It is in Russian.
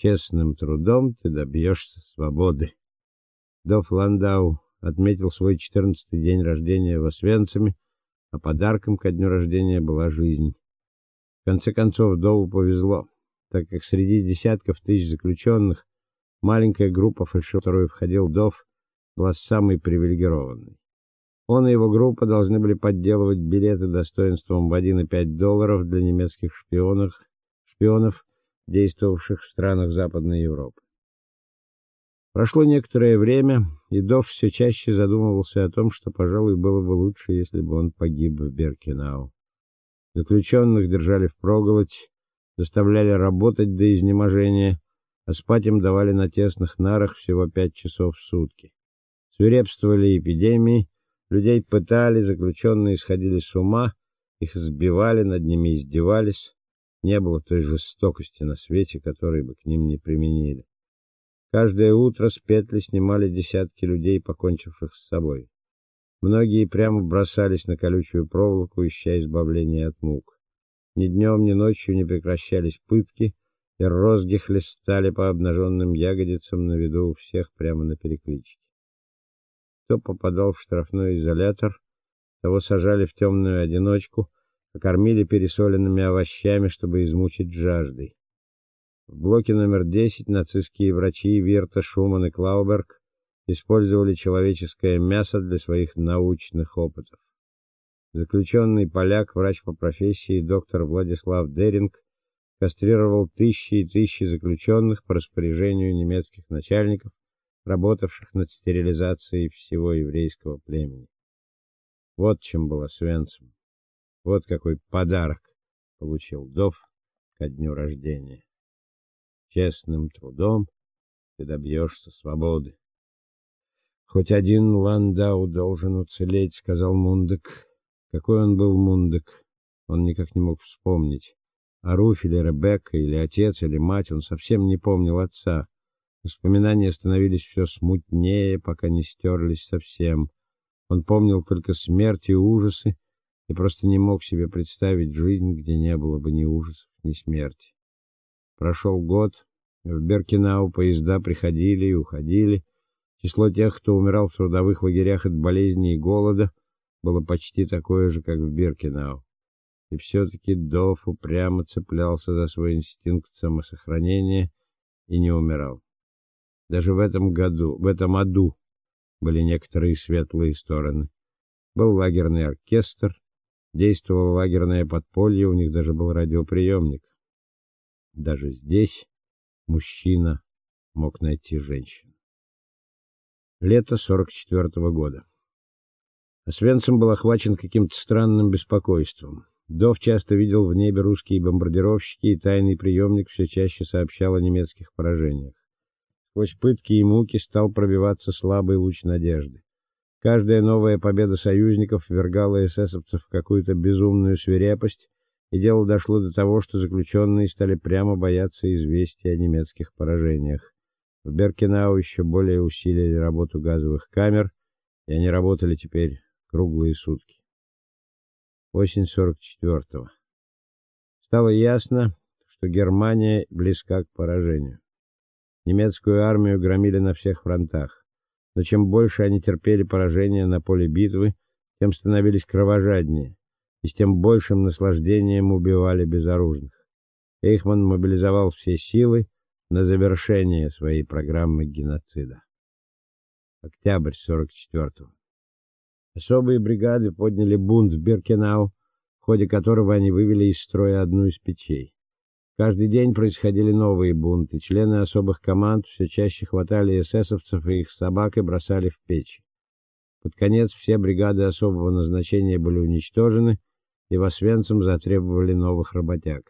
Честным трудом ты добьешься свободы. Доф Ландау отметил свой четырнадцатый день рождения в Освенциме, а подарком ко дню рождения была жизнь. В конце концов Дову повезло, так как среди десятков тысяч заключенных маленькая группа фальшивых, в которую входил Дов, была самой привилегированной. Он и его группа должны были подделывать билеты достоинством в 1,5 долларов для немецких шпионов, шпионов, действовавших в странах Западной Европы. Прошло некоторое время, и Дов все чаще задумывался о том, что, пожалуй, было бы лучше, если бы он погиб в Беркинау. Заключенных держали впроголодь, заставляли работать до изнеможения, а спать им давали на тесных нарах всего пять часов в сутки. Свирепствовали эпидемии, людей пытали, заключенные сходили с ума, их сбивали, над ними издевались. Не было той жестокости на свете, которой бы к ним не применили. Каждое утро с петли снимали десятки людей, покончивших с собой. Многие прямо бросались на колючую проволоку, ища избавления от мук. Ни днем, ни ночью не прекращались пытки, и розги хлестали по обнаженным ягодицам на виду у всех прямо на перекличке. Кто попадал в штрафной изолятор, того сажали в темную одиночку, а кормили пересоленными овощами, чтобы измучить жаждой. В блоке номер 10 нацистские врачи Вирта, Шуман и Клауберг использовали человеческое мясо для своих научных опытов. Заключенный поляк, врач по профессии доктор Владислав Деринг, кастрировал тысячи и тысячи заключенных по распоряжению немецких начальников, работавших над стерилизацией всего еврейского племени. Вот чем было Свенцем. Вот какой подарок получил Дов ко дню рождения. Честным трудом ты добьешься свободы. Хоть один Ландау должен уцелеть, сказал Мундек. Какой он был Мундек, он никак не мог вспомнить. А Руфь или Ребекка, или отец, или мать, он совсем не помнил отца. Воспоминания становились все смутнее, пока не стерлись совсем. Он помнил только смерть и ужасы, и просто не мог себе представить жизнь, где не было бы ни ужасов, ни смерти. Прошел год, в Беркинау поезда приходили и уходили. Число тех, кто умирал в трудовых лагерях от болезней и голода, было почти такое же, как в Беркинау. И все таки Доф упрямо цеплялся за свой инстинкт самосохранения и не умирал. Даже в этом году, в этом аду были некоторые светлые стороны. Был лагерный оркестр, действовало лагерное подполье, у них даже был радиоприемник. Даже здесь мужчина мог найти женщину. Лето 44 -го года. Освенцим был охвачен каким-то странным беспокойством. Дов часто видел в небе русские бомбардировщики, и тайный приемник все чаще сообщал о немецких поражениях. Сквозь пытки и муки стал пробиваться слабый луч надежды. Каждая новая победа союзников ввергала эсэсовцев в какую-то безумную свирепость, и дело дошло до того, что заключенные стали прямо бояться известий о немецких поражениях. В Беркинау еще более усилили работу газовых камер, и они работали теперь круглые сутки. Осень 44-го. Стало ясно, что Германия близка к поражению. Немецкую армию громили на всех фронтах. Но чем больше они терпели поражения на поле битвы, тем становились кровожаднее и с тем большим наслаждением убивали безоружных. Эйхман мобилизовал все силы на завершение своей программы геноцида. Октябрь 44-го. Особые бригады подняли бунт в Биркенау, в ходе которого они вывели из строя одну из печей. Каждый день происходили новые бунты. Члены особых команд все чаще хватали эсэсовцев и их собак и бросали в печи. Под конец все бригады особого назначения были уничтожены, и в Освенцим затребовали новых работяг.